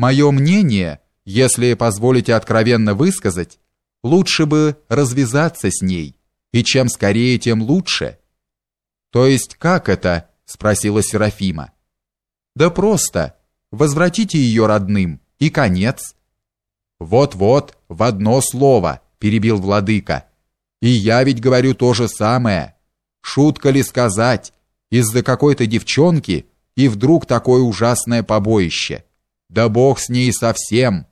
Мое мнение, если позволите откровенно высказать, лучше бы развязаться с ней, и чем скорее, тем лучше. То есть как это? спросила Серафима. Да просто возвратите ее родным и конец. Вот-вот, в одно слово, перебил владыка. И я ведь говорю то же самое. Шутка ли сказать, из-за какой-то девчонки и вдруг такое ужасное побоище. Да бог с ней совсем.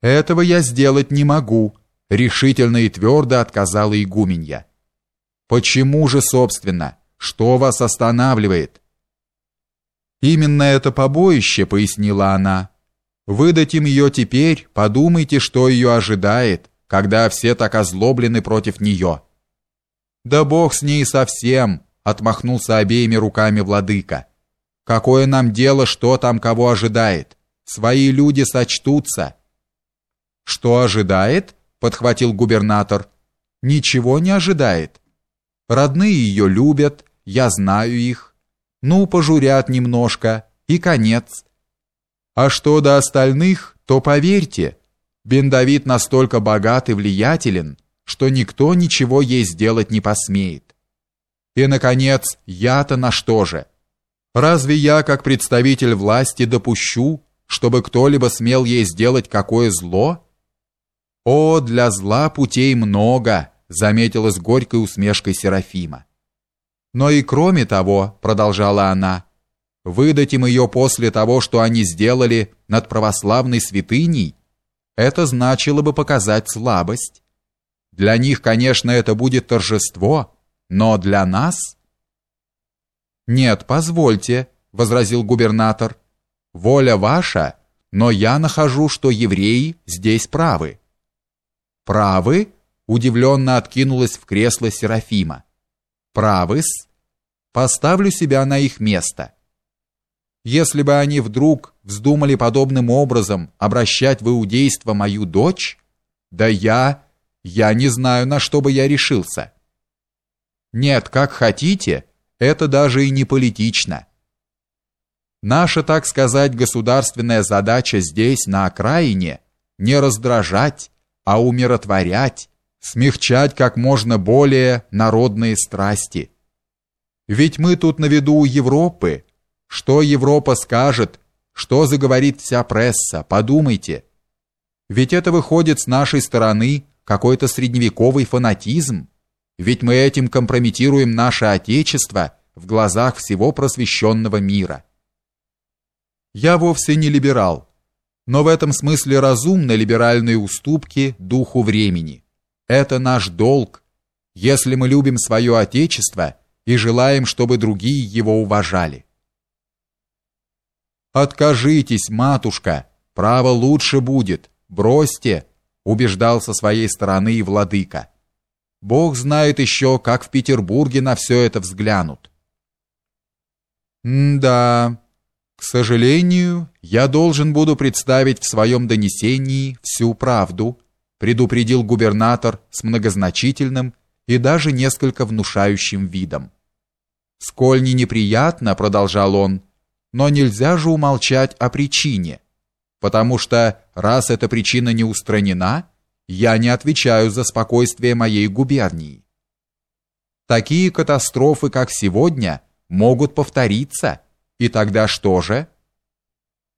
Этого я сделать не могу, решительно и твердо отказала игуменья. Почему же, собственно? Что вас останавливает? Именно это побоище, пояснила она. Выдать им ее теперь, подумайте, что ее ожидает, когда все так озлоблены против нее. Да бог с ней совсем, отмахнулся обеими руками владыка. Какое нам дело, что там кого ожидает? Свои люди сочтутся. Что ожидает? подхватил губернатор. Ничего не ожидает. Родные ее любят, я знаю их. Ну, пожурят немножко и конец. А что до остальных, то поверьте, Бен Давид настолько богат и влиятелен, что никто ничего ей сделать не посмеет. И наконец, я-то на что же? Разве я, как представитель власти, допущу, чтобы кто-либо смел ей сделать какое зло? О, для зла путей много, заметила с горькой усмешкой Серафима. Но и кроме того, продолжала она, выдать им ее после того, что они сделали над православной святыней, это значило бы показать слабость. Для них, конечно, это будет торжество, но для нас Нет, позвольте, возразил губернатор. Воля ваша, но я нахожу, что евреи здесь правы. Правы? удивленно откинулась в кресло Серафима. Правы-с? Поставлю себя на их место. Если бы они вдруг вздумали подобным образом обращать в иудейство мою дочь, да я, я не знаю, на что бы я решился. Нет, как хотите, это даже и не политично. Наша, так сказать, государственная задача здесь, на окраине, не раздражать, а умиротворять, смягчать как можно более народные страсти. Ведь мы тут на виду у Европы. Что Европа скажет, что заговорит вся пресса, подумайте. Ведь это выходит с нашей стороны какой-то средневековый фанатизм. Ведь мы этим компрометируем наше Отечество в глазах всего просвещенного мира. Я вовсе не либерал, но в этом смысле разумны либеральные уступки духу времени. Это наш долг, если мы любим свое Отечество и желаем, чтобы другие его уважали. Откажитесь, матушка, право лучше будет, бросьте, убеждал со своей стороны и владыка. Бог знает еще, как в Петербурге на все это взглянут. М-да, к сожалению, я должен буду представить в своем донесении всю правду, предупредил губернатор с многозначительным и даже несколько внушающим видом. Сколь не неприятно, продолжал он, но нельзя же умолчать о причине, потому что раз эта причина не устранена, я не отвечаю за спокойствие моей губернии. Такие катастрофы, как сегодня, могут повториться, и тогда что же?